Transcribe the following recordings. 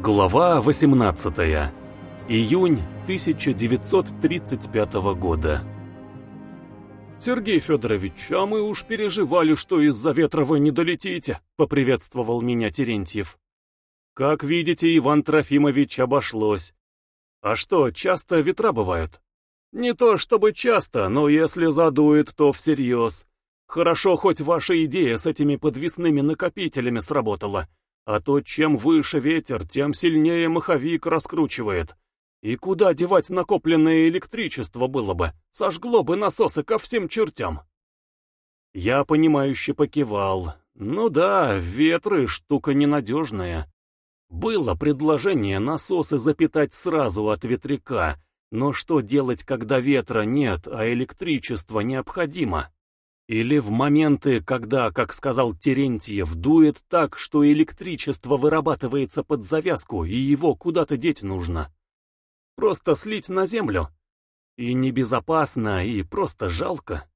Глава 18. Июнь 1935 года. «Сергей Федорович, а мы уж переживали, что из-за ветра вы не долетите», — поприветствовал меня Терентьев. «Как видите, Иван Трофимович обошлось. А что, часто ветра бывают?» «Не то чтобы часто, но если задует, то всерьез. Хорошо, хоть ваша идея с этими подвесными накопителями сработала». А то чем выше ветер, тем сильнее маховик раскручивает. И куда девать накопленное электричество было бы? Сожгло бы насосы ко всем чертям. Я понимающе покивал. Ну да, ветры — штука ненадежная. Было предложение насосы запитать сразу от ветряка, но что делать, когда ветра нет, а электричество необходимо? Или в моменты, когда, как сказал Терентьев, дует так, что электричество вырабатывается под завязку, и его куда-то деть нужно. Просто слить на землю. И небезопасно, и просто жалко.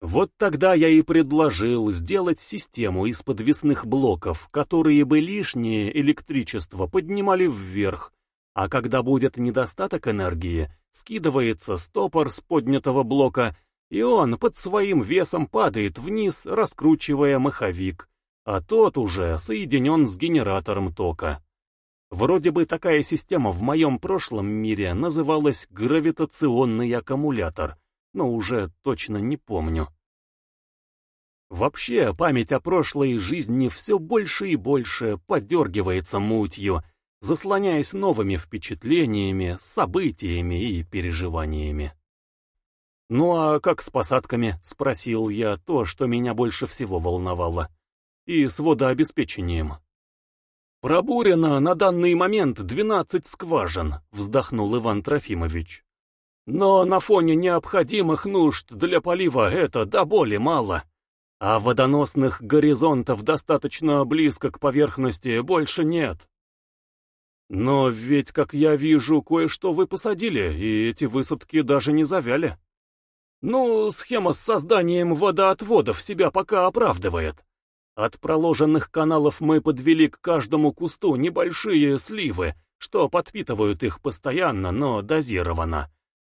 Вот тогда я и предложил сделать систему из подвесных блоков, которые бы лишнее электричество поднимали вверх, а когда будет недостаток энергии, скидывается стопор с поднятого блока — и он под своим весом падает вниз, раскручивая маховик, а тот уже соединен с генератором тока. Вроде бы такая система в моем прошлом мире называлась гравитационный аккумулятор, но уже точно не помню. Вообще, память о прошлой жизни все больше и больше подергивается мутью, заслоняясь новыми впечатлениями, событиями и переживаниями. «Ну а как с посадками?» — спросил я то, что меня больше всего волновало. «И с водообеспечением». «Пробурено на данный момент двенадцать скважин», — вздохнул Иван Трофимович. «Но на фоне необходимых нужд для полива это до боли мало, а водоносных горизонтов достаточно близко к поверхности больше нет». «Но ведь, как я вижу, кое-что вы посадили, и эти высадки даже не завяли». Ну, схема с созданием водоотводов себя пока оправдывает. От проложенных каналов мы подвели к каждому кусту небольшие сливы, что подпитывают их постоянно, но дозированно.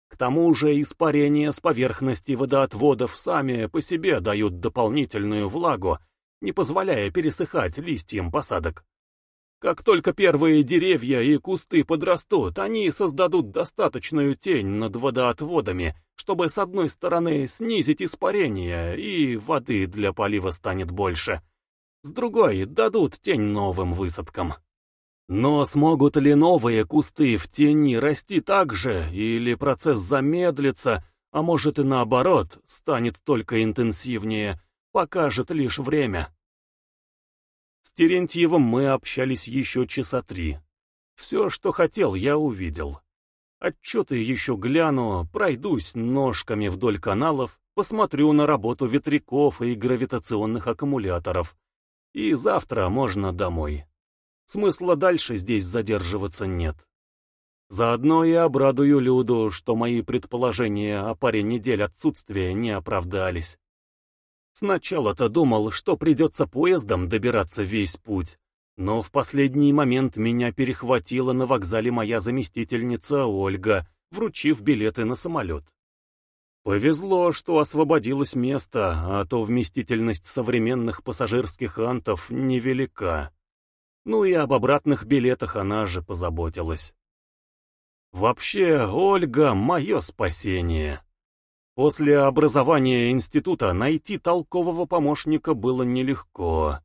К тому же испарения с поверхности водоотводов сами по себе дают дополнительную влагу, не позволяя пересыхать листьям посадок. Как только первые деревья и кусты подрастут, они создадут достаточную тень над водоотводами, чтобы с одной стороны снизить испарение, и воды для полива станет больше. С другой дадут тень новым высадкам. Но смогут ли новые кусты в тени расти так же, или процесс замедлится, а может и наоборот, станет только интенсивнее, покажет лишь время. Терентьевым мы общались еще часа три. Все, что хотел, я увидел. Отчеты еще гляну, пройдусь ножками вдоль каналов, посмотрю на работу ветряков и гравитационных аккумуляторов. И завтра можно домой. Смысла дальше здесь задерживаться нет. Заодно и обрадую Люду, что мои предположения о паре недель отсутствия не оправдались. Сначала-то думал, что придется поездом добираться весь путь, но в последний момент меня перехватила на вокзале моя заместительница Ольга, вручив билеты на самолет. Повезло, что освободилось место, а то вместительность современных пассажирских антов невелика. Ну и об обратных билетах она же позаботилась. Вообще, Ольга — мое спасение. После образования института найти толкового помощника было нелегко.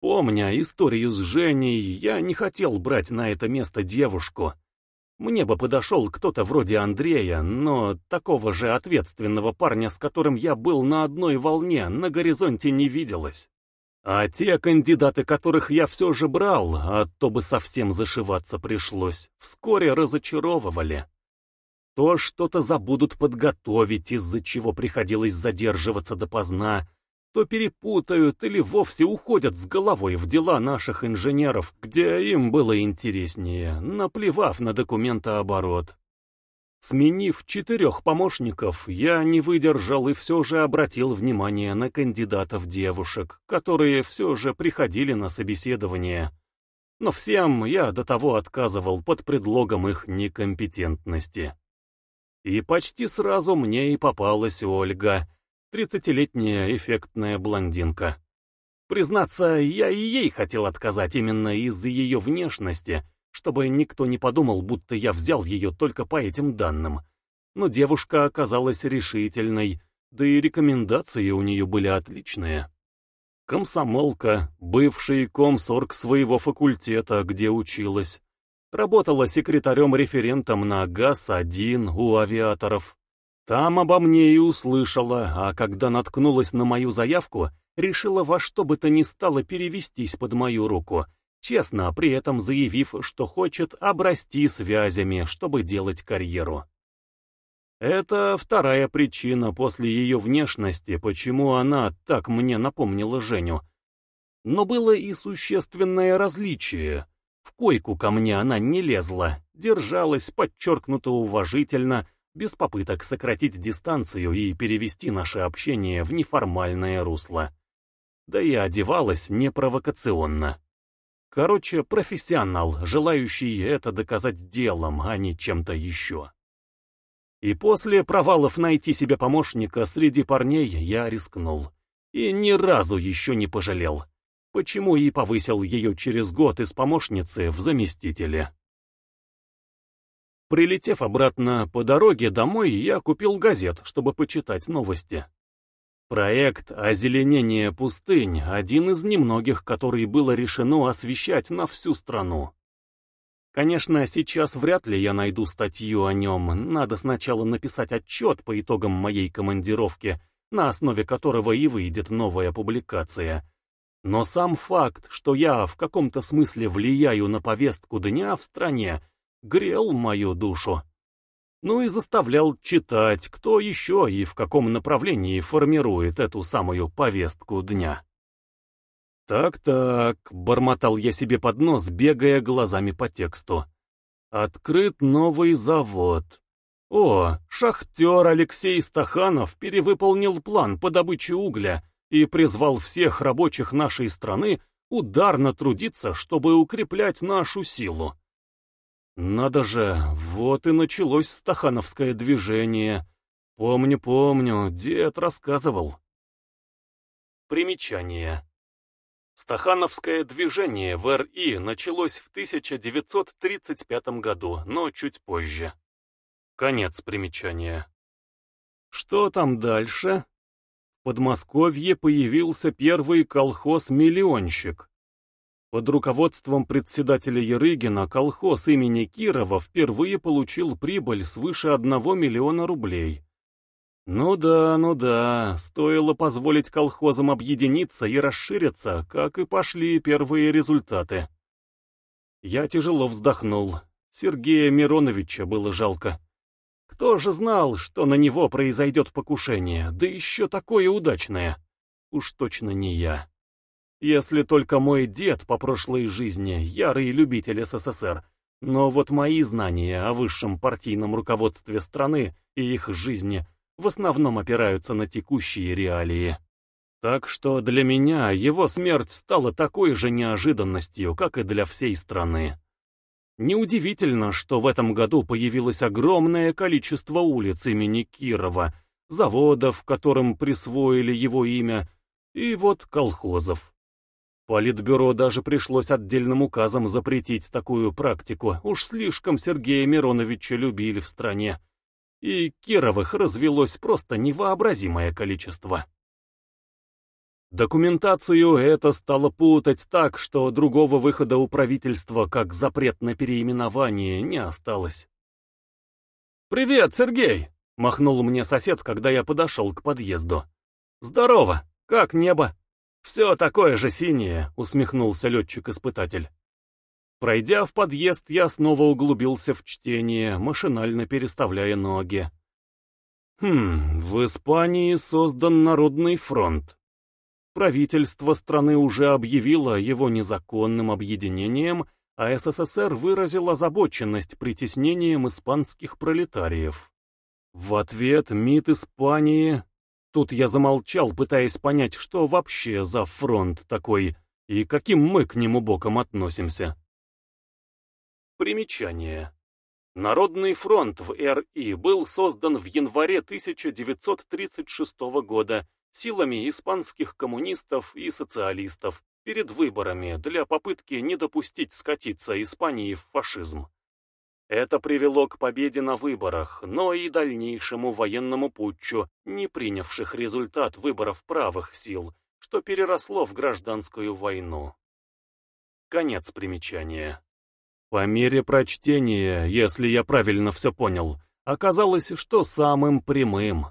Помня историю с Женей, я не хотел брать на это место девушку. Мне бы подошел кто-то вроде Андрея, но такого же ответственного парня, с которым я был на одной волне, на горизонте не виделось. А те кандидаты, которых я все же брал, а то бы совсем зашиваться пришлось, вскоре разочаровывали. То что-то забудут подготовить, из-за чего приходилось задерживаться допоздна, то перепутают или вовсе уходят с головой в дела наших инженеров, где им было интереснее, наплевав на документооборот. Сменив четырех помощников, я не выдержал и все же обратил внимание на кандидатов девушек, которые все же приходили на собеседование. но всем я до того отказывал под предлогом их некомпетентности. И почти сразу мне и попалась Ольга, тридцатилетняя эффектная блондинка. Признаться, я и ей хотел отказать именно из-за ее внешности, чтобы никто не подумал, будто я взял ее только по этим данным. Но девушка оказалась решительной, да и рекомендации у нее были отличные. Комсомолка, бывший комсорг своего факультета, где училась. Работала секретарем-референтом на ГАЗ-1 у авиаторов. Там обо мне и услышала, а когда наткнулась на мою заявку, решила во что бы то ни стало перевестись под мою руку, честно при этом заявив, что хочет обрасти связями, чтобы делать карьеру. Это вторая причина после ее внешности, почему она так мне напомнила Женю. Но было и существенное различие. В койку ко мне она не лезла, держалась подчеркнуто уважительно, без попыток сократить дистанцию и перевести наше общение в неформальное русло. Да и одевалась непровокационно. Короче, профессионал, желающий это доказать делом, а не чем-то еще. И после провалов найти себе помощника среди парней я рискнул. И ни разу еще не пожалел. Почему и повысил ее через год из помощницы в заместителе. Прилетев обратно по дороге домой, я купил газет, чтобы почитать новости. Проект «Озеленение пустынь» — один из немногих, который было решено освещать на всю страну. Конечно, сейчас вряд ли я найду статью о нем, надо сначала написать отчет по итогам моей командировки, на основе которого и выйдет новая публикация. Но сам факт, что я в каком-то смысле влияю на повестку дня в стране, грел мою душу. Ну и заставлял читать, кто еще и в каком направлении формирует эту самую повестку дня. «Так-так», — бормотал я себе под нос, бегая глазами по тексту. «Открыт новый завод. О, шахтер Алексей Стаханов перевыполнил план по добыче угля и призвал всех рабочих нашей страны ударно трудиться, чтобы укреплять нашу силу. Надо же, вот и началось стахановское движение. Помню, помню, дед рассказывал. Примечание. Стахановское движение в РИ началось в 1935 году, но чуть позже. Конец примечания. Что там дальше? Подмосковье появился первый колхоз-миллионщик. Под руководством председателя Ярыгина колхоз имени Кирова впервые получил прибыль свыше 1 миллиона рублей. Ну да, ну да, стоило позволить колхозам объединиться и расшириться, как и пошли первые результаты. Я тяжело вздохнул. Сергея Мироновича было жалко. Кто же знал, что на него произойдет покушение, да еще такое удачное? Уж точно не я. Если только мой дед по прошлой жизни, ярый любитель СССР, но вот мои знания о высшем партийном руководстве страны и их жизни в основном опираются на текущие реалии. Так что для меня его смерть стала такой же неожиданностью, как и для всей страны. Неудивительно, что в этом году появилось огромное количество улиц имени Кирова, заводов, которым присвоили его имя, и вот колхозов. Политбюро даже пришлось отдельным указом запретить такую практику, уж слишком Сергея Мироновича любили в стране и Кировых развелось просто невообразимое количество. Документацию это стало путать так, что другого выхода у правительства, как запрет на переименование, не осталось. «Привет, Сергей!» — махнул мне сосед, когда я подошел к подъезду. «Здорово! Как небо?» «Все такое же синее», — усмехнулся летчик-испытатель. Пройдя в подъезд, я снова углубился в чтение, машинально переставляя ноги. Хм, в Испании создан Народный фронт. Правительство страны уже объявило его незаконным объединением, а СССР выразил озабоченность притеснением испанских пролетариев. В ответ МИД Испании... Тут я замолчал, пытаясь понять, что вообще за фронт такой, и каким мы к нему боком относимся. Примечание. Народный фронт в РИ был создан в январе 1936 года силами испанских коммунистов и социалистов перед выборами для попытки не допустить скатиться Испании в фашизм. Это привело к победе на выборах, но и дальнейшему военному путчу, не принявших результат выборов правых сил, что переросло в гражданскую войну. Конец примечания. По мере прочтения, если я правильно все понял, оказалось, что самым прямым.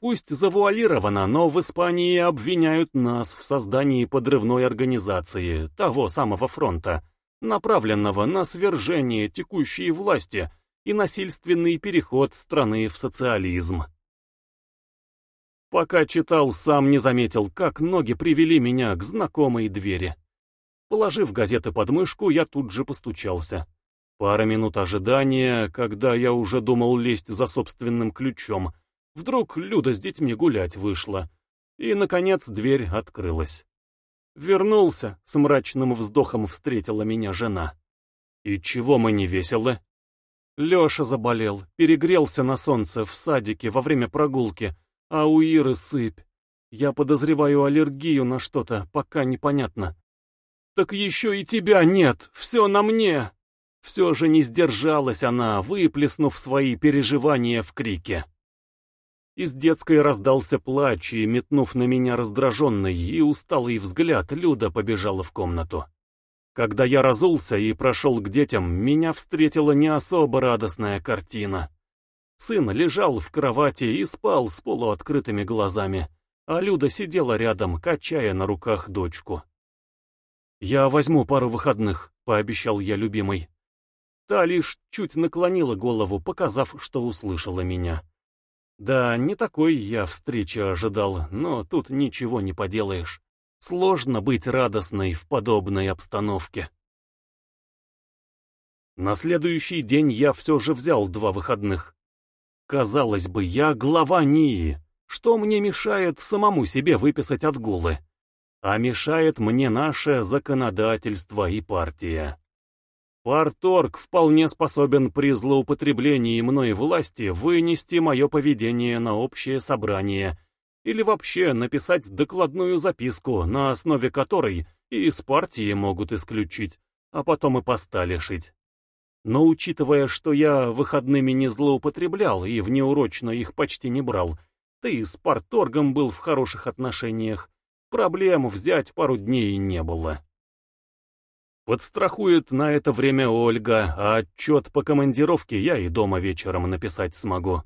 Пусть завуалировано, но в Испании обвиняют нас в создании подрывной организации, того самого фронта, направленного на свержение текущей власти и насильственный переход страны в социализм. Пока читал, сам не заметил, как ноги привели меня к знакомой двери. Положив газеты под мышку, я тут же постучался. Пара минут ожидания, когда я уже думал лезть за собственным ключом. Вдруг Люда с детьми гулять вышла. И, наконец, дверь открылась. Вернулся, с мрачным вздохом встретила меня жена. И чего мы не веселы? Леша заболел, перегрелся на солнце в садике во время прогулки, а у Иры сыпь. Я подозреваю аллергию на что-то, пока непонятно. Так еще и тебя нет, все на мне. Все же не сдержалась она, выплеснув свои переживания в крике. Из детской раздался плач, и, метнув на меня раздраженный и усталый взгляд, Люда побежала в комнату. Когда я разулся и прошел к детям, меня встретила не особо радостная картина. Сын лежал в кровати и спал с полуоткрытыми глазами, а Люда сидела рядом, качая на руках дочку. «Я возьму пару выходных», — пообещал я любимой. Та лишь чуть наклонила голову, показав, что услышала меня. Да, не такой я встречи ожидал, но тут ничего не поделаешь. Сложно быть радостной в подобной обстановке. На следующий день я все же взял два выходных. Казалось бы, я глава НИИ. Что мне мешает самому себе выписать отгулы? А мешает мне наше законодательство и партия. Парторг вполне способен при злоупотреблении мной власти вынести мое поведение на общее собрание или вообще написать докладную записку, на основе которой и из партии могут исключить, а потом и поста лишить. Но учитывая, что я выходными не злоупотреблял и внеурочно их почти не брал, и с парторгом был в хороших отношениях, проблем взять пару дней не было. Подстрахует на это время Ольга, а отчет по командировке я и дома вечером написать смогу.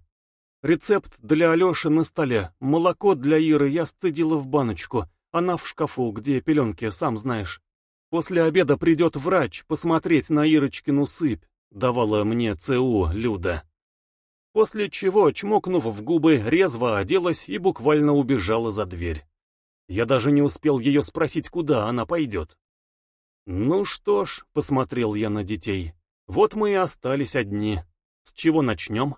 Рецепт для Алеши на столе, молоко для Иры я стыдила в баночку, она в шкафу, где пеленки, сам знаешь. После обеда придет врач посмотреть на Ирочкину сыпь, давала мне ЦУ Люда. После чего, чмокнув в губы, резво оделась и буквально убежала за дверь. Я даже не успел ее спросить, куда она пойдет. «Ну что ж», — посмотрел я на детей, — «вот мы и остались одни. С чего начнем?»